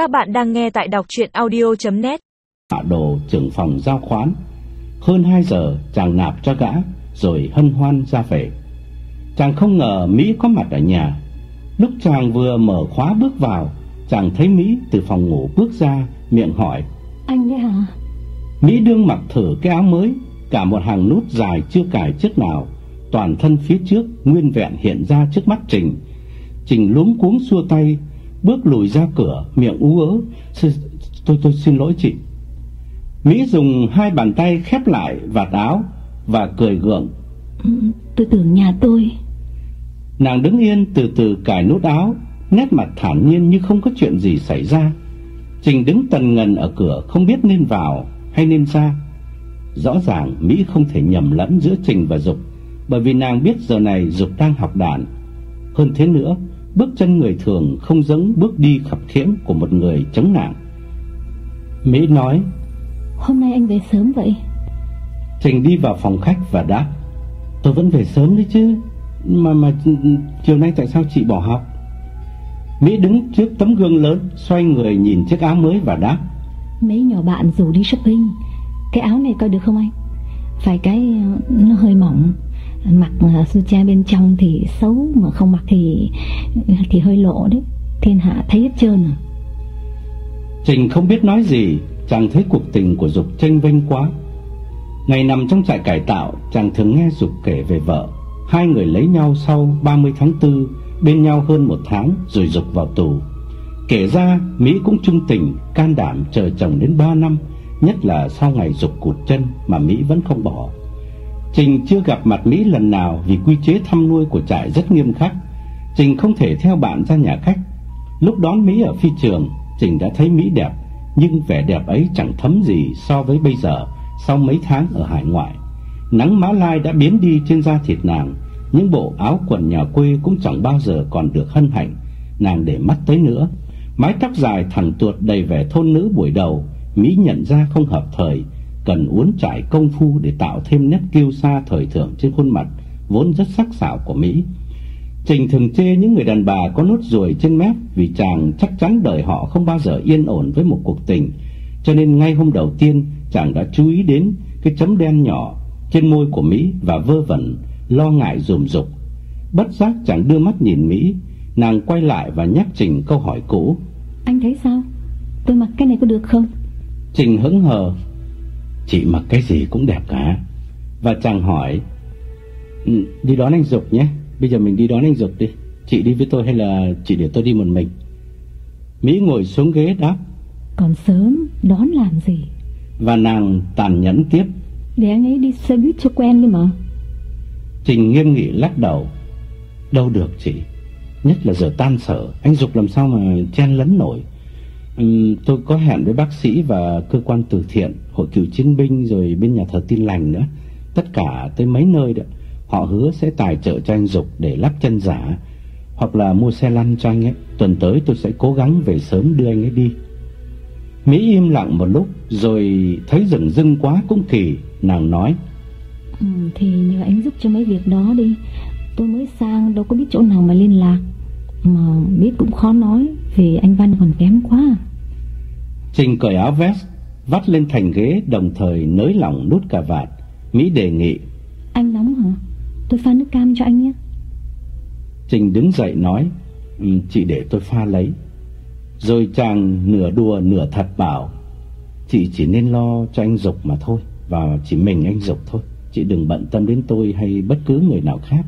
Các bạn đang nghe tại đọc chuyện audio.net Hạ đồ trưởng phòng giao khoán. Hơn 2 giờ chàng nạp cho gã Rồi hân hoan ra về. Chàng không ngờ Mỹ có mặt ở nhà. Lúc chàng vừa mở khóa bước vào Chàng thấy Mỹ từ phòng ngủ bước ra Miệng hỏi. Anh đấy hả? Mỹ đương mặc thử cái áo mới Cả một hàng nút dài chưa cài chiếc nào. Toàn thân phía trước Nguyên vẹn hiện ra trước mắt Trình. Trình luống cuống xua tay Bước lùi ra cửa Miệng ú ớ Tôi tôi xin lỗi chị. Mỹ dùng hai bàn tay khép lại vạt áo Và cười gượng. Ừ, Tôi tưởng nhà tôi. Nàng đứng yên từ từ cài nút áo Nét mặt thản nhiên như không có chuyện gì xảy ra. Trình đứng tần ngần ở cửa Không biết nên vào hay nên ra. Rõ ràng Mỹ không thể nhầm lẫn giữa Trình và Dục Bởi vì nàng biết giờ này Dục đang học đàn. Hơn thế nữa Bước chân người thường không giống bước đi khập khiễng Của một người chống nạn Mỹ nói Hôm nay anh về sớm vậy? Trình đi vào phòng khách và đáp Tôi vẫn về sớm đấy chứ. Mà mà chiều nay tại sao chị bỏ học? Mỹ đứng trước tấm gương lớn Xoay người nhìn chiếc áo mới và đáp Mấy nhỏ bạn rủ đi shopping. Cái áo này coi được không anh? Phải cái ờ, nó hơi mỏng Mặc sucha bên trong thì xấu, Mà không mặc thì Thì hơi lộ đấy. Thiên hạ thấy hết trơn à Trình không biết nói gì, Chàng thấy cuộc tình của Dục tranh vênh quá. Ngày nằm trong trại cải tạo, Chàng thường nghe Dục kể về vợ. Hai người lấy nhau sau 30 tháng 4 Bên nhau hơn một tháng Rồi Dục vào tù. Kể ra, Mỹ cũng trung tình, Can đảm chờ chồng đến 3 năm, Nhất là sau ngày Dục cụt chân Mà Mỹ vẫn không bỏ. Trình chưa gặp mặt Mỹ lần nào Vì quy chế thăm nuôi của trại rất nghiêm khắc. Trình không thể theo bạn ra nhà khách. Lúc đón Mỹ ở phi trường, Trình đã thấy Mỹ đẹp, Nhưng vẻ đẹp ấy chẳng thấm gì so với bây giờ, Sau mấy tháng ở hải ngoại. Nắng Mã Lai đã biến đi trên da thịt nàng, Những bộ áo quần nhà quê cũng chẳng bao giờ còn được hân hạnh. Nàng để mắt tới nữa. Mái tóc dài thẳng tuột đầy vẻ thôn nữ buổi đầu, Mỹ nhận ra không hợp thời. Cần uốn trải công phu để tạo thêm nét kiêu sa thời thượng trên khuôn mặt Vốn rất sắc sảo của Mỹ Trình thường chê những người đàn bà có nốt ruồi trên mép vì chàng chắc chắn đời họ không bao giờ yên ổn với một cuộc tình. Cho nên ngay hôm đầu tiên chàng đã chú ý đến cái chấm đen nhỏ trên môi của Mỹ và vơ vẩn, lo ngại dùm dục. Bất giác chàng đưa mắt nhìn Mỹ, nàng quay lại và nhắc Trình câu hỏi cũ. Anh thấy sao Tôi mặc cái này có được không Trình hững hờ, chị mặc cái gì cũng đẹp cả. Và chàng hỏi, "Ừ, đi đón anh Dục nhé. Bây giờ mình đi đón anh Dục đi. Chị đi với tôi hay là chị để tôi đi một mình? Mỹ ngồi xuống ghế đáp Còn sớm đón làm gì? Và nàng tàn nhẫn tiếp Để anh ấy đi xe buýt cho quen đi mà. Trình nghiêm nghị lắc đầu Đâu được chị. Nhất là giờ tan sở. Anh Dục làm sao mà chen lấn nổi Ừ, tôi có hẹn với bác sĩ và cơ quan từ thiện Hội cựu chiến binh Rồi bên nhà thờ tin lành nữa. Tất cả tới mấy nơi đó Họ hứa sẽ tài trợ cho anh Dục để lắp chân giả Hoặc là mua xe lăn cho anh ấy. Tuần tới tôi sẽ cố gắng về sớm đưa anh ấy đi. Mỹ im lặng một lúc Rồi thấy rừng rưng quá cũng kỳ Nàng nói. Ừ, Thì nhờ anh giúp cho mấy việc đó đi. Tôi mới sang đâu có biết chỗ nào mà liên lạc. Mà biết cũng khó nói. Vì anh Văn còn kém quá Trình cởi áo vest Vắt lên thành ghế đồng thời nới lỏng nút cà vạt. Mỹ đề nghị Anh nóng hả? Tôi pha nước cam cho anh nhé. Trình đứng dậy nói "Ừ, Chị để tôi pha lấy. Rồi chàng nửa đùa nửa thật bảo Chị chỉ nên lo cho anh Dục mà thôi Và chỉ mình anh Dục thôi. Chị đừng bận tâm đến tôi hay bất cứ người nào khác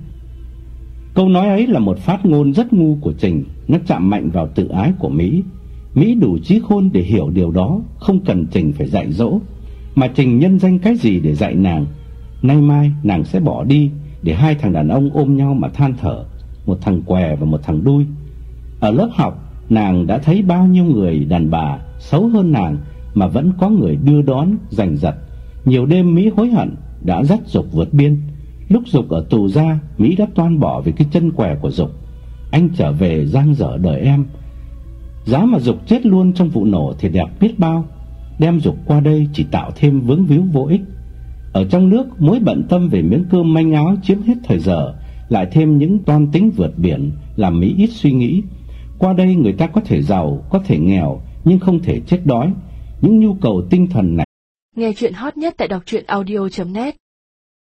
Câu nói ấy là một phát ngôn rất ngu của Trình, Nó chạm mạnh vào tự ái của Mỹ. Mỹ đủ trí khôn để hiểu điều đó, Không cần Trình phải dạy dỗ. Mà Trình nhân danh cái gì để dạy nàng? Nay mai nàng sẽ bỏ đi Để hai thằng đàn ông ôm nhau mà than thở, Một thằng què và một thằng đuôi. Ở lớp học, Nàng đã thấy bao nhiêu người đàn bà Xấu hơn nàng Mà vẫn có người đưa đón, giành giật. Nhiều đêm Mỹ hối hận, Đã dắt Dục vượt biên. Lúc Dục ở tù ra Mỹ đã toan bỏ vì cái chân què của Dục. Anh trở về giang dở đời em. Giá mà Dục chết luôn trong vụ nổ Thì đẹp biết bao. Đem Dục qua đây chỉ tạo thêm vướng víu vô ích. Ở trong nước mối bận tâm về miếng cơm manh áo chiếm hết thời giờ Lại thêm những toan tính vượt biển Làm Mỹ ít suy nghĩ. Qua đây người ta có thể giàu, có thể nghèo nhưng không thể chết đói. Những nhu cầu tinh thần này Nghe chuyện hot nhất tại đọc truyện audio.net